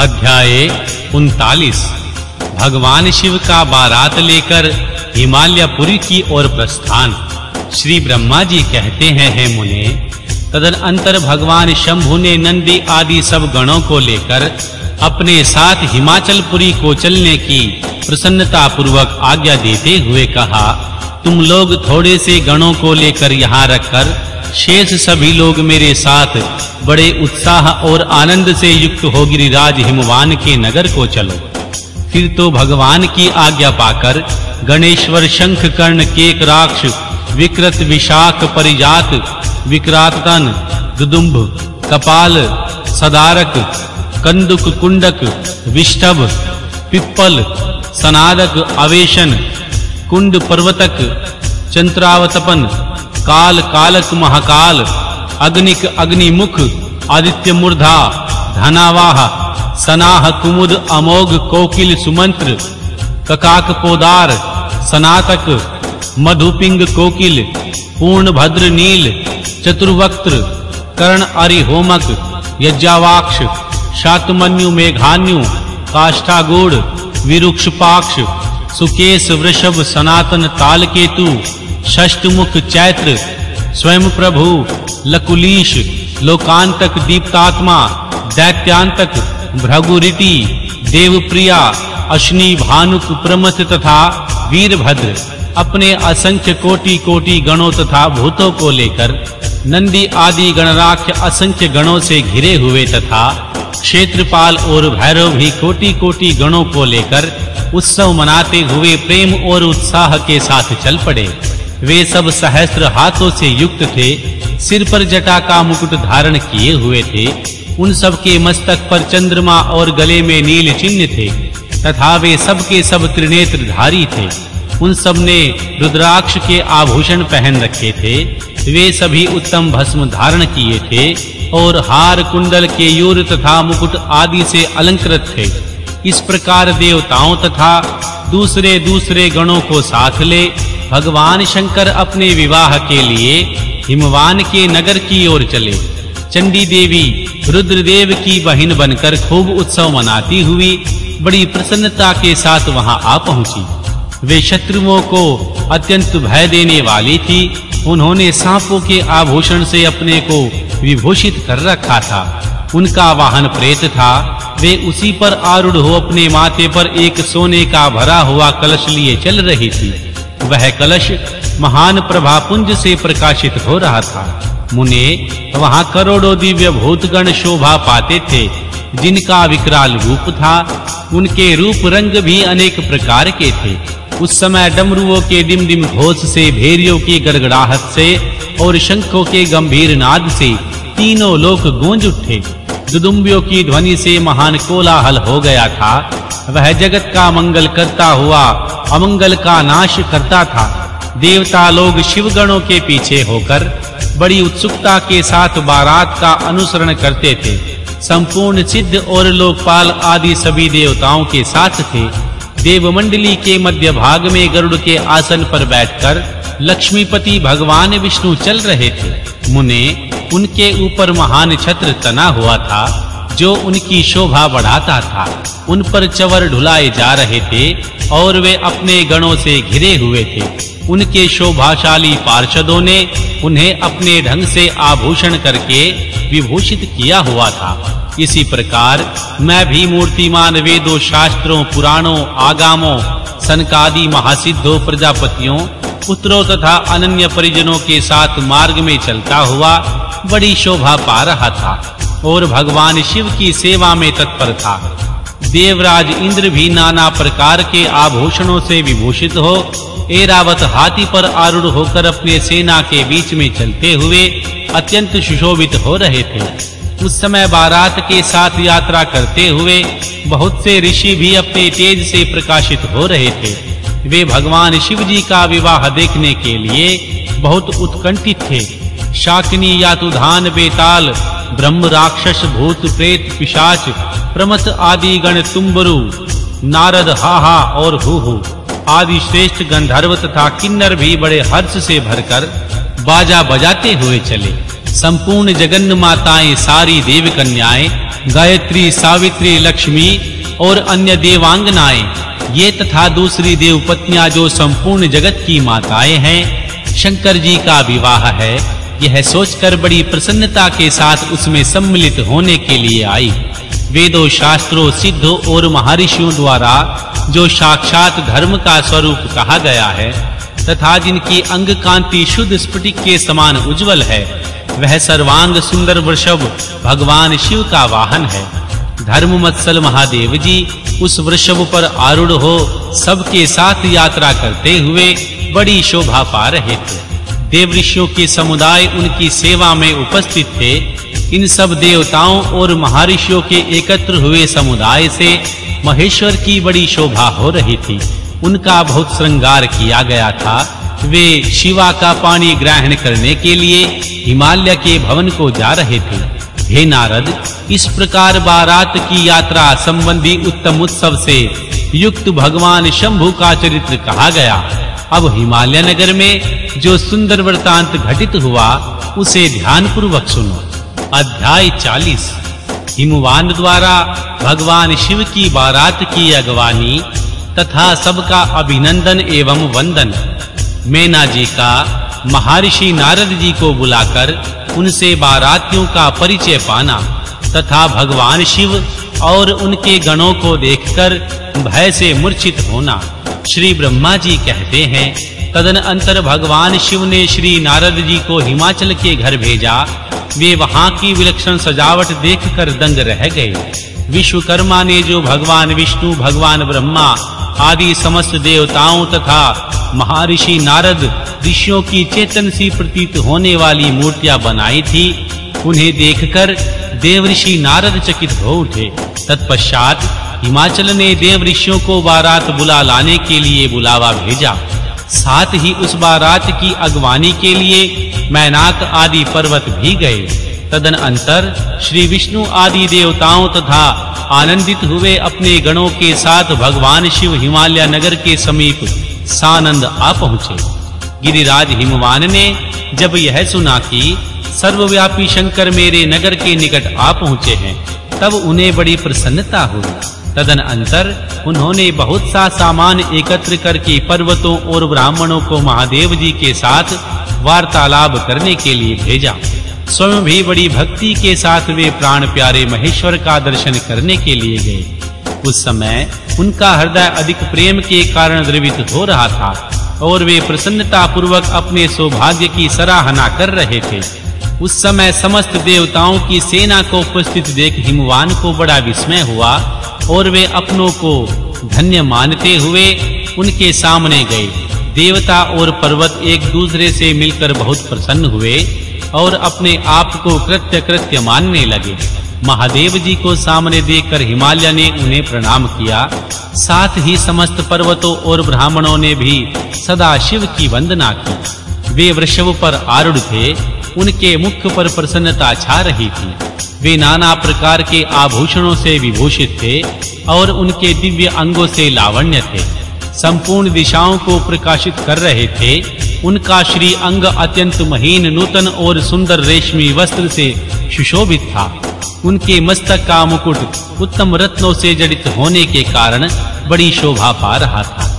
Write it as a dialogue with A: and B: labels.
A: अध्याय उनतालीस। भगवान शिव का बारात लेकर हिमालयपुरी की ओर प्रस्थान। श्री ब्रह्मा जी कहते हैं, हे मुने तदनंतर भगवान शंभु ने नंदी आदि सब गणों को लेकर अपने साथ हिमाचलपुरी को चलने की प्रसन्नता पूर्वक आज्ञा देते हुए कहा तुम लोग थोड़े से गणों को लेकर यहाँ रखकर, शेष सभी लोग मेरे साथ बड़े उत्साह और आनंद से युक्त हो गिरिराज हिमवान के नगर को चलो। फिर तो भगवान की आज्ञा पाकर गणेश्वर शंख कर्ण केक राक्ष विकृत विशाख, परिजात विक्रातन दुदुंभ, कपाल, सदारक कंदुक कुंडक विष्टभ, पिप्पल सनादक अवेशन कुंड पर्वतक, चंद्रावतपन, काल कालक महाकाल, अग्निक अग्निमुख, आदित्य मूर्धा, धनावाह, सनाह कुमुद अमोघ कोकिल सुमंत्र, ककाक पोदार सनातक, मधुपिंग कोकिल पूर्ण भद्र नील, चतुर्वक्त्र, कर्ण अरिहोमक यज्ञावाक्ष, शातमन्यु मेघान्यु, काष्ठागूढ़, विरुक्षपाक्ष सुकेश वृषभ सनातन ताल केतु षष्टमुख चैत्र, स्वयं प्रभु, लकुलीश, लोकांतक दीप्तात्मा, दैत्यांतक भृगुरिति, देवप्रिया अश्नि भानुक प्रमथ तथा वीरभद्र। अपने असंख्य कोटि कोटि गणों तथा भूतों को लेकर, नंदी आदि गणराख्य असंख्य गणों से घिरे हुए तथा क्षेत्रपाल और भैरव भी कोटि कोटि गणों को लेकर उत्सव मनाते हुए प्रेम और उत्साह के साथ चल पड़े। वे सब सहस्त्र हाथों से युक्त थे, सिर पर जटा का मुकुट धारण किए हुए थे, उन सब के मस्तक पर चंद्रमा और गले में नील चिन्ह थे, तथा वे सब के सब त्रिनेत्रधारी थे। उन सबने रुद्राक्ष के आभूषण पहन रखे थे। वे सभी उत्तम भस्म धारण किए थे और हार, कुंडल के यूर तथा मुकुट आदि से अलंकृत थे। इस प्रकार देवताओं तथा दूसरे दूसरे गणों को साथ ले, भगवान शंकर अपने विवाह के लिए हिमवान के नगर की ओर चले। चंडी देवी रुद्रदेव की बहन बनकर खूब उत्सव मनाती हुई बड़ी प्रसन्नता के साथ वहाँ आ पहुँची। वे शत्रुओं को अत्यंत भय देने वाली थी। उन्होंने सांपों के आभूषण से अपने को विभूषित कर रखा था। उनका वाहन प्रेत था। वे उसी पर आरूढ़ हो अपने माथे पर एक सोने का भरा हुआ कलश लिए चल रही थी। वह कलश महान प्रभापुंज से प्रकाशित हो रहा था। मुने वहाँ करोड़ों दिव्य भूतगण शोभा पाते थे। जिनका विकराल रूप था, उनके रूप रंग भी अनेक प्रकार के थे। उस समय डमरुओं के डिम-डिम घोष से, भेरियों की गड़गड़ाहट से और शंखों के गंभीर नाद से तीनों लोक गूंज उठे। दुदुम्बियों की ध्वनि से महान कोलाहल हो गया था। वह जगत का मंगल करता हुआ, अमंगल का नाश करता था। देवता लोग शिवगणों के पीछे होकर बड़ी उत्सुकता के साथ बारात का अनुसरण करते थे। संपूर्ण सिद्ध और लोकपाल आदि सभी देवताओं के साथ थे। देवमंडली के मध्य भाग में गरुड़ के आसन पर बैठकर लक्ष्मीपति भगवान विष्णु चल रहे थे। मुने, उनके ऊपर महान छत्र तना हुआ था, जो उनकी शोभा बढ़ाता था। उन पर चवर ढुलाए जा रहे थे और वे अपने गणों से घिरे हुए थे। उनके शोभाशाली पार्षदों ने उन्हें अपने ढंग से आभूषण करके विभूषित किया हुआ था। इसी प्रकार मैं भी मूर्तिमान वेदों, शास्त्रों, पुराणों, आगामों, सनकादि महासिद्धों, प्रजापतियों, पुत्रों तथा अनन्य परिजनों के साथ मार्ग में चलता हुआ बड़ी शोभा पा रहा था और भगवान शिव की सेवा में तत्पर था। देवराज इंद्र भी नाना प्रकार के आभूषणों से विभूषित हो एरावत हाथी पर आरूढ़ होकर अपने सेना के बीच में चलते हुए अत्यंत सुशोभित हो रहे थे। उस समय बारात के साथ यात्रा करते हुए बहुत से ऋषि भी अपने तेज से प्रकाशित हो रहे थे। वे भगवान शिव जी का विवाह देखने के लिए बहुत उत्कंठित थे। शाकिनी यातुधान बेताल, ब्रह्म राक्षस भूत प्रेत पिशाच, प्रमथ आदि गण तुम्बरु, नारद हाहा और हुहु आदि श्रेष्ठ गंधर्व तथा किन्नर भी बड़े हर्ष से भरकर बाजा बजाते हुए चले। संपूर्ण जगन्न माताएँ सारी देव कन्याएँ गायत्री सावित्री लक्ष्मी और अन्य देवांगनाएँ, ये तथा दूसरी देव देवपत्नियाँ जो संपूर्ण जगत की माताएँ हैं, शंकर जी का विवाह है। यह सोचकर बड़ी प्रसन्नता के साथ उसमें सम्मिलित होने के लिए आई। वेदों शास्त्रों सिद्धों और महर्षियों द्वारा जो साक्षात धर्म का स्वरूप कहा गया है, तथा जिनकी अंग कांति शुद्ध स्फटिक के समान उज्जवल है वह सर्वांग सुंदर वृषभ, भगवान शिव का वाहन है। धर्म मत्सल महादेव जी, उस वृषभ पर आरूढ़ हो, सबके साथ यात्रा करते हुए बड़ी शोभा पा रहे थे। देव ऋषियों के समुदाय उनकी सेवा में उपस्थित थे। इन सब देवताओं और महर्षियों के एकत्र हुए समुदाय से महेश्वर की बड़ी शोभा हो रही थी। उनका बहुत श्रृंगार किया गया था। वे शिवा का पानी ग्रहण करने के लिए हिमालय के भवन को जा रहे थे। हे नारद, इस प्रकार बारात की यात्रा संबंधी उत्तम उत्सव से युक्त भगवान शंभु का चरित्र कहा गया। अब हिमालय नगर में जो सुंदर वृतांत घटित हुआ, उसे ध्यान पूर्वक सुनो। अध्याय 40 हिमवान द्वारा भगवान शिव की बारात की अगवानी तथा सबका अभिनंदन एवं वंदन। मैना जी का, महर्षि नारद जी को बुलाकर उनसे बारातियों का परिचय पाना, तथा भगवान शिव और उनके गणों को देखकर भय से मूर्छित होना। श्री ब्रह्मा जी कहते हैं, तदन अंतर भगवान शिव ने श्री नारद जी को हिमाचल के घर भेजा। वे वहाँ की विलक्षण सजावट देखकर दंग रह गए। विश्वकर्मा ने जो भगवान विष्णु, भगवान ब्रह्मा आदि समस्त देवताओं तथा महर्षि नारद ऋषियों की चेतन सी प्रतीत होने वाली मूर्तियाँ बनाई थी, उन्हें देखकर देवऋषि नारद चकित हो उठे। तत्पश्चात हिमाचल ने देव ऋषियों को बारात बुला लाने के लिए बुलावा भेजा। साथ ही उस बारात की अगवानी के लिए मैनाक आदि पर्वत भी गए। तदन अंतर श्री विष्णु आदि देवताओं तथा आनंदित हुए अपने गणों के साथ भगवान शिव हिमालय नगर के समीप सानंद आ पहुँचे। गिरिराज हिमवान ने जब यह सुना कि सर्वव्यापी शंकर मेरे नगर के निकट आ पहुँचे हैं, तब उन्हें बड़ी प्रसन्नता हुई। तदन अंतर उन्होंने बहुत सा सामान एकत्र करके पर्वतों और ब्राह्मणों को महादेव जी के साथ वार्तालाप करने के लिए भेजा। स्वयं भी बड़ी भक्ति के साथ वे प्राण प्यारे महेश्वर का दर्शन करने के लिए गए। उस समय उनका हृदय अधिक प्रेम के कारण द्रवित हो रहा था और वे प्रसन्नता पूर्वक अपने सौभाग्य की सराहना कर रहे थे। उस समय समस्त देवताओं की सेना को उपस्थित देख हिमवान को बड़ा विस्मय हुआ और वे अपनों को धन्य मानते हुए उनके सामने गए। देवता और पर्वत एक दूसरे से मिलकर बहुत प्रसन्न हुए और अपने आप को कृत्य कृत्य मानने लगे। महादेव जी को सामने देखकर हिमालय ने उन्हें प्रणाम किया। साथ ही समस्त पर्वतों और ब्राह्मणों ने भी सदा शिव की वंदना की। वे वृषभ पर आरूढ़ थे, उनके मुख पर प्रसन्नता छा रही थी। वे नाना प्रकार के आभूषणों से विभूषित थे और उनके दिव्य अंगों से लावण्य थे। संपूर्ण दिशाओं को प्रकाशित कर रहे थे। उनका श्री अंग अत्यंत महीन, नूतन और सुंदर रेशमी वस्त्र से सुशोभित था। उनके मस्तक का मुकुट उत्तम रत्नों से जड़ित होने के कारण बड़ी शोभा पा रहा था।